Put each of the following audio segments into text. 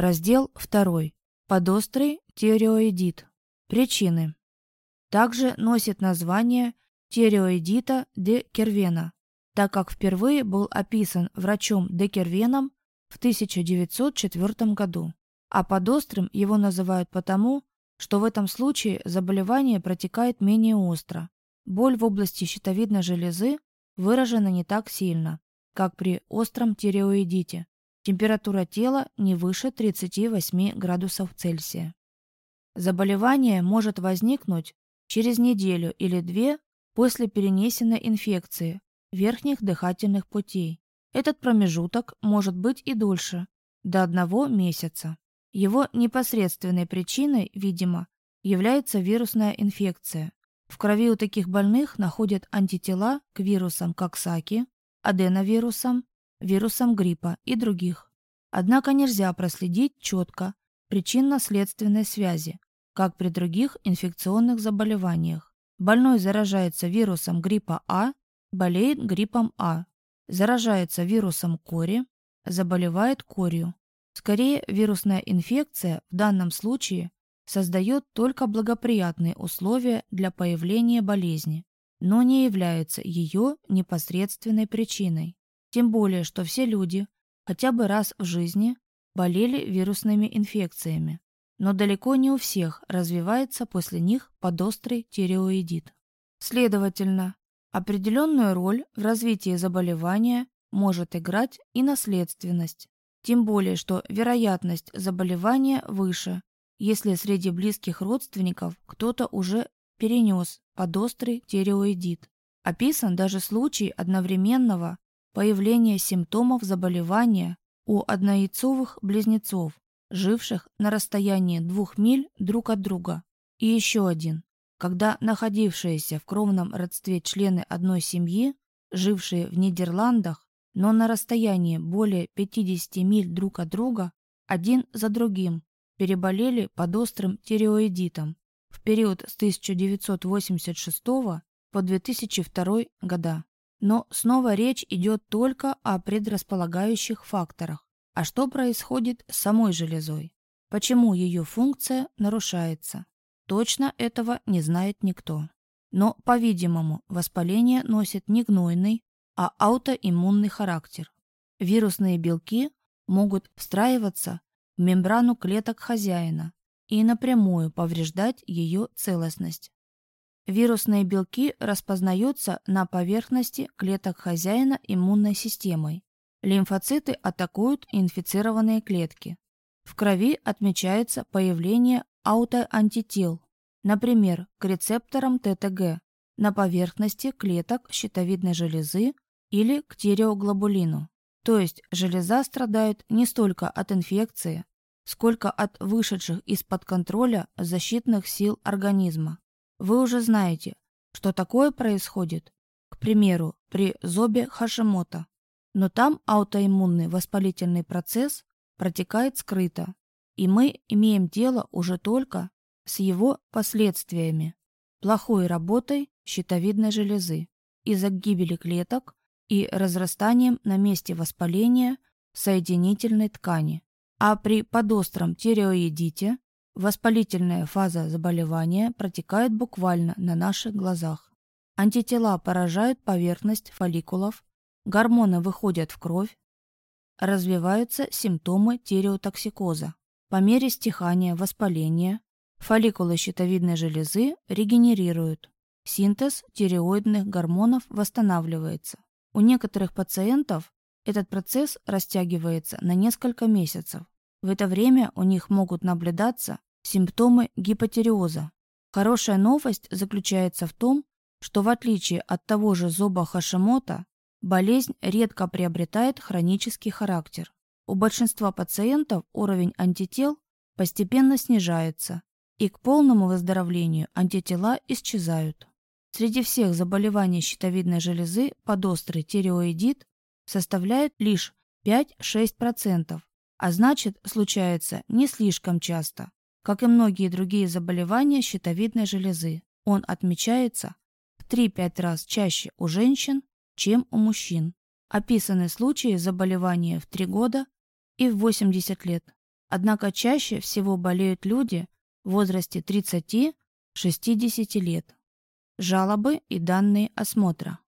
Раздел 2. Подострый тиреоидит. Причины. Также носит название тиреоидита де Кервена, так как впервые был описан врачом де Кервеном в 1904 году. А подострым его называют потому, что в этом случае заболевание протекает менее остро. Боль в области щитовидной железы выражена не так сильно, как при остром тиреоидите. Температура тела не выше 38 градусов Цельсия. Заболевание может возникнуть через неделю или две после перенесенной инфекции верхних дыхательных путей. Этот промежуток может быть и дольше, до одного месяца. Его непосредственной причиной, видимо, является вирусная инфекция. В крови у таких больных находят антитела к вирусам Коксаки, аденовирусам, вирусам гриппа и других. Однако нельзя проследить четко причинно-следственной связи, как при других инфекционных заболеваниях. Больной заражается вирусом гриппа А, болеет гриппом А, заражается вирусом кори, заболевает корью. Скорее, вирусная инфекция в данном случае создает только благоприятные условия для появления болезни, но не является ее непосредственной причиной. Тем более, что все люди хотя бы раз в жизни болели вирусными инфекциями но далеко не у всех развивается после них подострый тиреоидит. Следовательно, определенную роль в развитии заболевания может играть и наследственность, тем более что вероятность заболевания выше, если среди близких родственников кто-то уже перенес подострый тиреоидит. Описан даже случай одновременного появления симптомов заболевания у однояйцовых близнецов, живших на расстоянии двух миль друг от друга. И еще один, когда находившиеся в кровном родстве члены одной семьи, жившие в Нидерландах, но на расстоянии более 50 миль друг от друга, один за другим, переболели подострым тиреоидитом в период с 1986 по 2002 года. Но снова речь идет только о предрасполагающих факторах. А что происходит с самой железой? Почему ее функция нарушается? Точно этого не знает никто. Но, по-видимому, воспаление носит не гнойный, а аутоиммунный характер. Вирусные белки могут встраиваться в мембрану клеток хозяина и напрямую повреждать ее целостность. Вирусные белки распознаются на поверхности клеток хозяина иммунной системой Лимфоциты атакуют инфицированные клетки. В крови отмечается появление аутоантител, например, к рецепторам ТТГ на поверхности клеток щитовидной железы или к тиреоглобулину. То есть железа страдает не столько от инфекции, сколько от вышедших из-под контроля защитных сил организма. Вы уже знаете, что такое происходит, к примеру, при зобе Хашимота но там аутоиммунный воспалительный процесс протекает скрыто, и мы имеем дело уже только с его последствиями, плохой работой щитовидной железы из-за гибели клеток и разрастанием на месте воспаления соединительной ткани. А при подостром тиреоидите воспалительная фаза заболевания протекает буквально на наших глазах. Антитела поражают поверхность фолликулов гормоны выходят в кровь, развиваются симптомы тиреотоксикоза. По мере стихания воспаления фолликулы щитовидной железы регенерируют, синтез тиреоидных гормонов восстанавливается. У некоторых пациентов этот процесс растягивается на несколько месяцев. В это время у них могут наблюдаться симптомы гипотиреоза. Хорошая новость заключается в том, что в отличие от того же зоба Хашимота, Болезнь редко приобретает хронический характер. У большинства пациентов уровень антител постепенно снижается, и к полному выздоровлению антитела исчезают. Среди всех заболеваний щитовидной железы подострый тиреоидит составляет лишь 5-6%, а значит случается не слишком часто. Как и многие другие заболевания щитовидной железы, он отмечается в 3-5 раз чаще у женщин чем у мужчин. Описаны случаи заболевания в 3 года и в 80 лет. Однако чаще всего болеют люди в возрасте 30-60 лет. Жалобы и данные осмотра.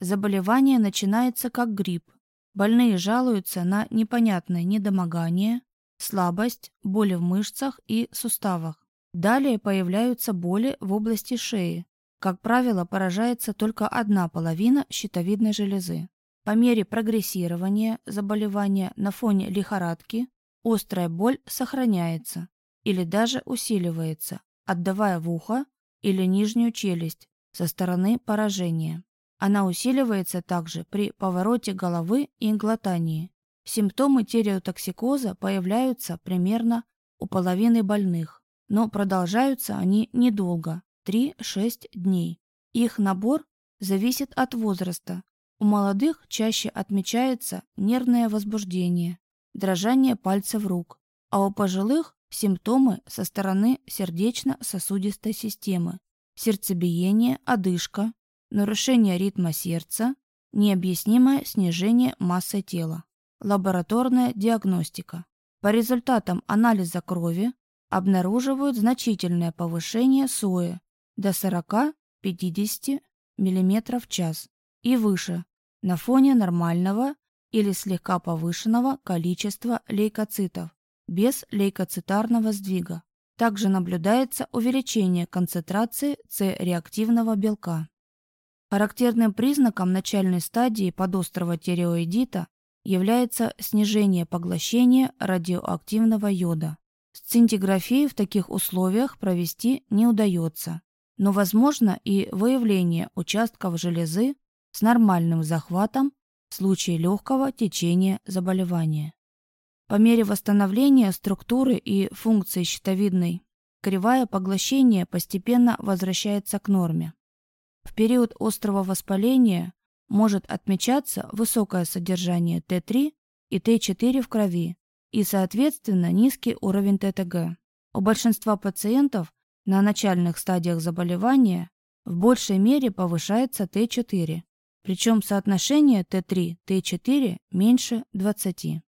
Заболевание начинается как грипп. Больные жалуются на непонятное недомогание, слабость, боли в мышцах и суставах. Далее появляются боли в области шеи. Как правило, поражается только одна половина щитовидной железы. По мере прогрессирования заболевания на фоне лихорадки острая боль сохраняется или даже усиливается, отдавая в ухо или нижнюю челюсть со стороны поражения. Она усиливается также при повороте головы и глотании. Симптомы тиреотоксикоза появляются примерно у половины больных, но продолжаются они недолго – 3-6 дней. Их набор зависит от возраста. У молодых чаще отмечается нервное возбуждение, дрожание пальцев рук, а у пожилых – симптомы со стороны сердечно-сосудистой системы, сердцебиение, одышка, нарушение ритма сердца, необъяснимое снижение массы тела. Лабораторная диагностика. По результатам анализа крови обнаруживают значительное повышение сои до 40-50 мм в час и выше на фоне нормального или слегка повышенного количества лейкоцитов без лейкоцитарного сдвига. Также наблюдается увеличение концентрации С-реактивного белка. Характерным признаком начальной стадии подострого тиреоидита является снижение поглощения радиоактивного йода. Сцинтиграфию в таких условиях провести не удается, но возможно и выявление участков железы с нормальным захватом в случае легкого течения заболевания. По мере восстановления структуры и функции щитовидной кривая поглощения постепенно возвращается к норме. В период острого воспаления может отмечаться высокое содержание Т3 и Т4 в крови и, соответственно, низкий уровень ТТГ. У большинства пациентов на начальных стадиях заболевания в большей мере повышается Т4, причем соотношение Т3-Т4 меньше 20.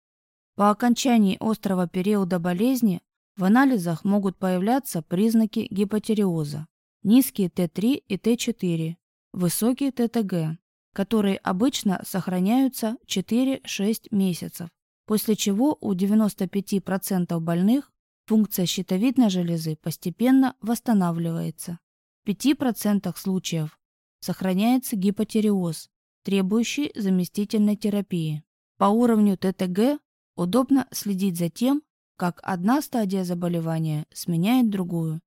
По окончании острого периода болезни в анализах могут появляться признаки гипотериоза, низкие Т3 и Т4, высокий ТТГ, которые обычно сохраняются 4-6 месяцев, после чего у 95% больных функция щитовидной железы постепенно восстанавливается. В 5% случаев сохраняется гипотереоз, требующий заместительной терапии. По уровню ТТГ удобно следить за тем, как одна стадия заболевания сменяет другую.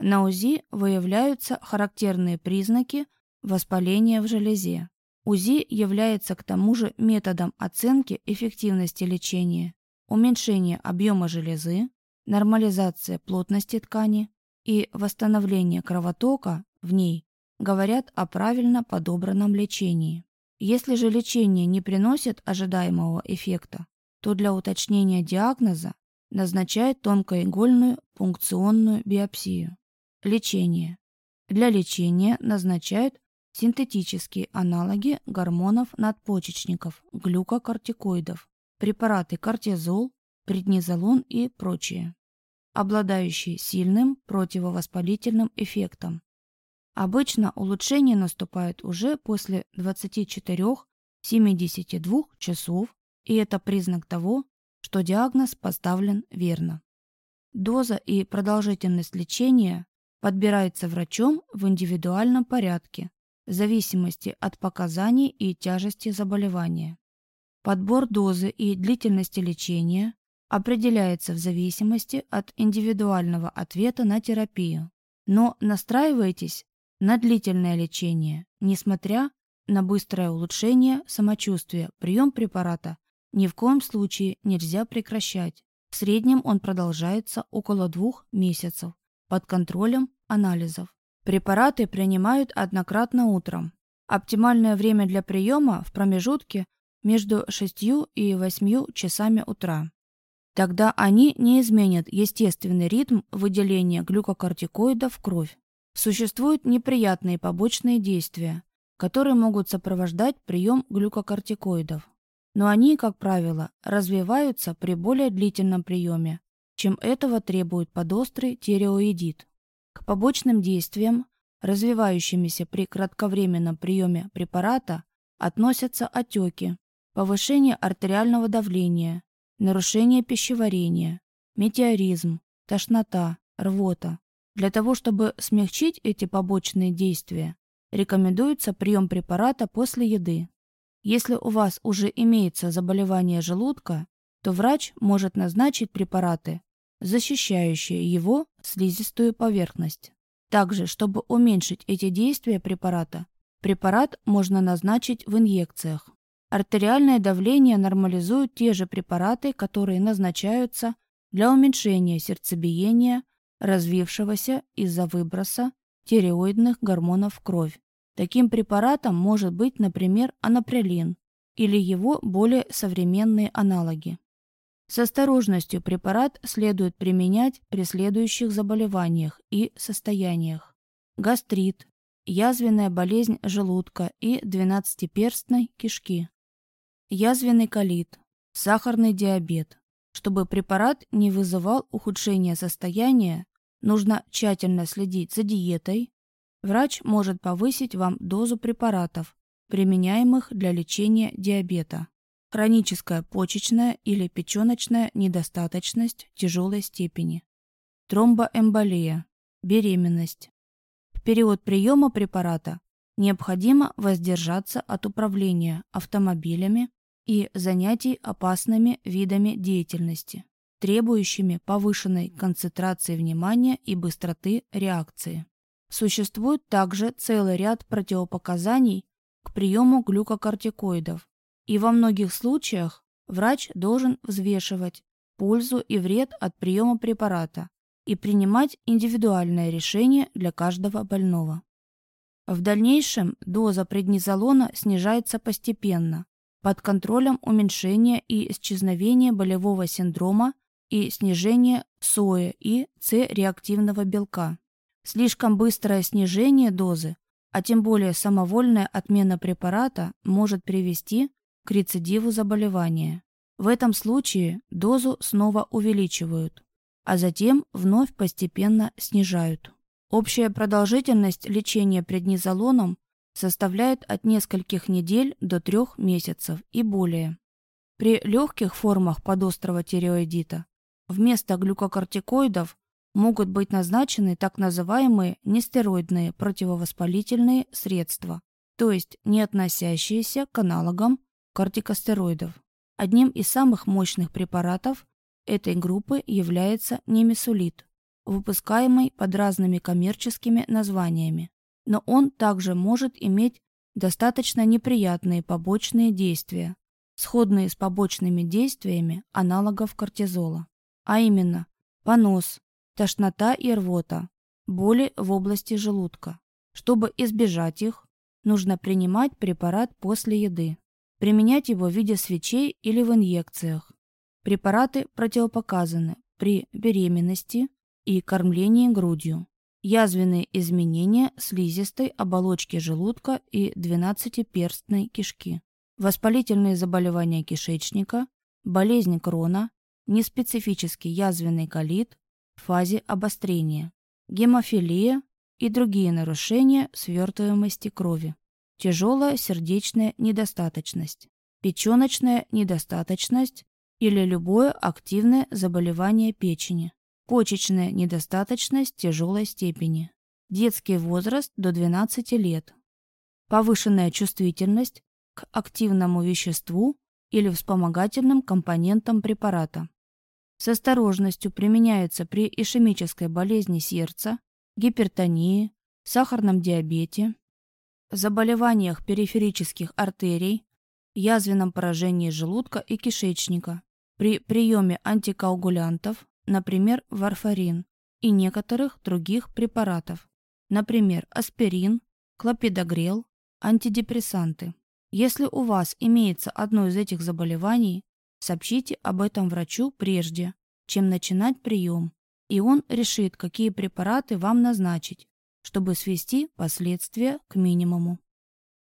На УЗИ выявляются характерные признаки воспаления в железе. УЗИ является к тому же методом оценки эффективности лечения, уменьшения объема железы, нормализация плотности ткани и восстановление кровотока в ней говорят о правильно подобранном лечении. Если же лечение не приносит ожидаемого эффекта, то для уточнения диагноза назначают тонкоигольную пункционную биопсию. Лечение. Для лечения назначают синтетические аналоги гормонов надпочечников, глюкокортикоидов, препараты кортизол, преднизолон и прочее, обладающие сильным противовоспалительным эффектом. Обычно улучшение наступает уже после 24-72 часов, и это признак того, что диагноз поставлен верно. Доза и продолжительность лечения подбирается врачом в индивидуальном порядке в зависимости от показаний и тяжести заболевания. Подбор дозы и длительности лечения определяется в зависимости от индивидуального ответа на терапию. Но настраивайтесь на длительное лечение, несмотря на быстрое улучшение самочувствия. Прием препарата ни в коем случае нельзя прекращать. В среднем он продолжается около двух месяцев под контролем анализов. Препараты принимают однократно утром. Оптимальное время для приема в промежутке между 6 и 8 часами утра. Тогда они не изменят естественный ритм выделения глюкокортикоидов в кровь. Существуют неприятные побочные действия, которые могут сопровождать прием глюкокортикоидов. но они, как правило, развиваются при более длительном приеме, чем этого требует подострый тиреоидит. К побочным действиям, развивающимися при кратковременном приеме препарата, относятся отеки, повышение артериального давления, нарушение пищеварения, метеоризм, тошнота, рвота. Для того, чтобы смягчить эти побочные действия, рекомендуется прием препарата после еды. Если у вас уже имеется заболевание желудка, то врач может назначить препараты, защищающие его слизистую поверхность. Также, чтобы уменьшить эти действия препарата, препарат можно назначить в инъекциях. Артериальное давление нормализуют те же препараты, которые назначаются для уменьшения сердцебиения, развившегося из-за выброса тиреоидных гормонов в кровь. Таким препаратом может быть, например, анаприлин или его более современные аналоги. С осторожностью препарат следует применять при следующих заболеваниях и состояниях. Гастрит, язвенная болезнь желудка и двенадцатиперстной кишки. Язвенный колит, сахарный диабет. Чтобы препарат не вызывал ухудшения состояния, нужно тщательно следить за диетой. Врач может повысить вам дозу препаратов, применяемых для лечения диабета хроническая почечная или печеночная недостаточность тяжелой степени, тромбоэмболия, беременность. В период приема препарата необходимо воздержаться от управления автомобилями и занятий опасными видами деятельности, требующими повышенной концентрации внимания и быстроты реакции. Существует также целый ряд противопоказаний к приему глюкокортикоидов, и во многих случаях врач должен взвешивать пользу и вред от приема препарата и принимать индивидуальное решение для каждого больного. В дальнейшем доза преднизолона снижается постепенно, под контролем уменьшения и исчезновения болевого синдрома и снижения СОЭ и С-реактивного белка. Слишком быстрое снижение дозы, а тем более самовольная отмена препарата может привести к рецидиву заболевания. В этом случае дозу снова увеличивают, а затем вновь постепенно снижают. Общая продолжительность лечения преднизолоном составляет от нескольких недель до трех месяцев и более. При легких формах подострого тиреоидита вместо глюкокортикоидов могут быть назначены так называемые нестероидные противовоспалительные средства, то есть не относящиеся к аналогам кортикостероидов. Одним из самых мощных препаратов этой группы является немесулит, выпускаемый под разными коммерческими названиями. Но он также может иметь достаточно неприятные побочные действия, сходные с побочными действиями аналогов кортизола, а именно понос, тошнота и рвота, боли в области желудка. Чтобы избежать их, нужно принимать препарат после еды применять его в виде свечей или в инъекциях. Препараты противопоказаны при беременности и кормлении грудью. Язвенные изменения слизистой оболочки желудка и двенадцатиперстной кишки. Воспалительные заболевания кишечника, болезнь крона, неспецифический язвенный колит в фазе обострения, гемофилия и другие нарушения свертываемости крови тяжелая сердечная недостаточность, печеночная недостаточность или любое активное заболевание печени, почечная недостаточность тяжелой степени, детский возраст до 12 лет, повышенная чувствительность к активному веществу или вспомогательным компонентам препарата. С осторожностью применяется при ишемической болезни сердца, гипертонии, сахарном диабете, заболеваниях периферических артерий, язвенном поражении желудка и кишечника, при приеме антикоагулянтов, например, варфарин, и некоторых других препаратов, например, аспирин, клопидогрел, антидепрессанты. Если у вас имеется одно из этих заболеваний, сообщите об этом врачу прежде, чем начинать прием, и он решит, какие препараты вам назначить, чтобы свести последствия к минимуму.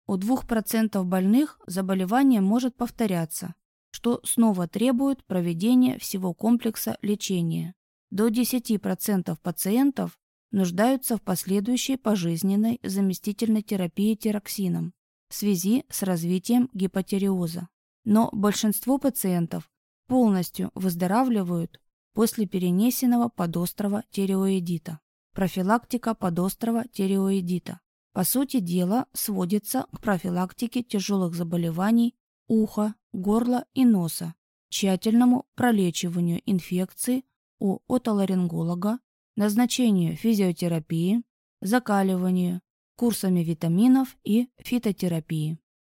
У 2% больных заболевание может повторяться, что снова требует проведения всего комплекса лечения. До 10% пациентов нуждаются в последующей пожизненной заместительной терапии тироксином в связи с развитием гипотериоза. Но большинство пациентов полностью выздоравливают после перенесенного подострого тиреоидита. Профилактика подострого тиреоидита. По сути дела, сводится к профилактике тяжелых заболеваний уха, горла и носа, тщательному пролечиванию инфекции у отоларинголога, назначению физиотерапии, закаливанию, курсами витаминов и фитотерапии.